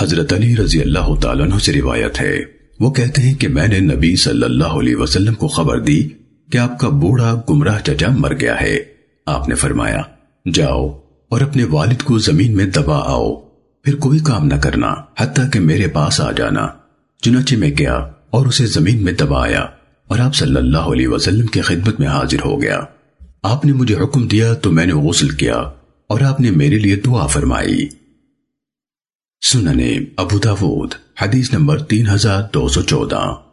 حضرت علی رضی اللہ تعالیٰ عنہ سے روایت ہے۔ وہ کہتے ہیں کہ میں نے نبی صلی اللہ علیہ وسلم کو خبر دی کہ آپ کا بوڑھا گمراہ چچا مر گیا ہے۔ آپ نے فرمایا، جاؤ اور اپنے والد کو زمین میں دبا آؤ۔ پھر کوئی کام نہ کرنا، حتیٰ کہ میرے پاس آ جانا۔ چنانچہ میں گیا اور اسے زمین میں دبایا اور آپ صلی اللہ علیہ وسلم کی خدمت میں حاضر ہو گیا۔ آپ نے مجھے حکم دیا تو میں نے غسل کیا اور آپ نے میرے لیے دعا فرمائی۔ سننے ابو داود حدیث نمبر تین ہزار دو سو چودہ۔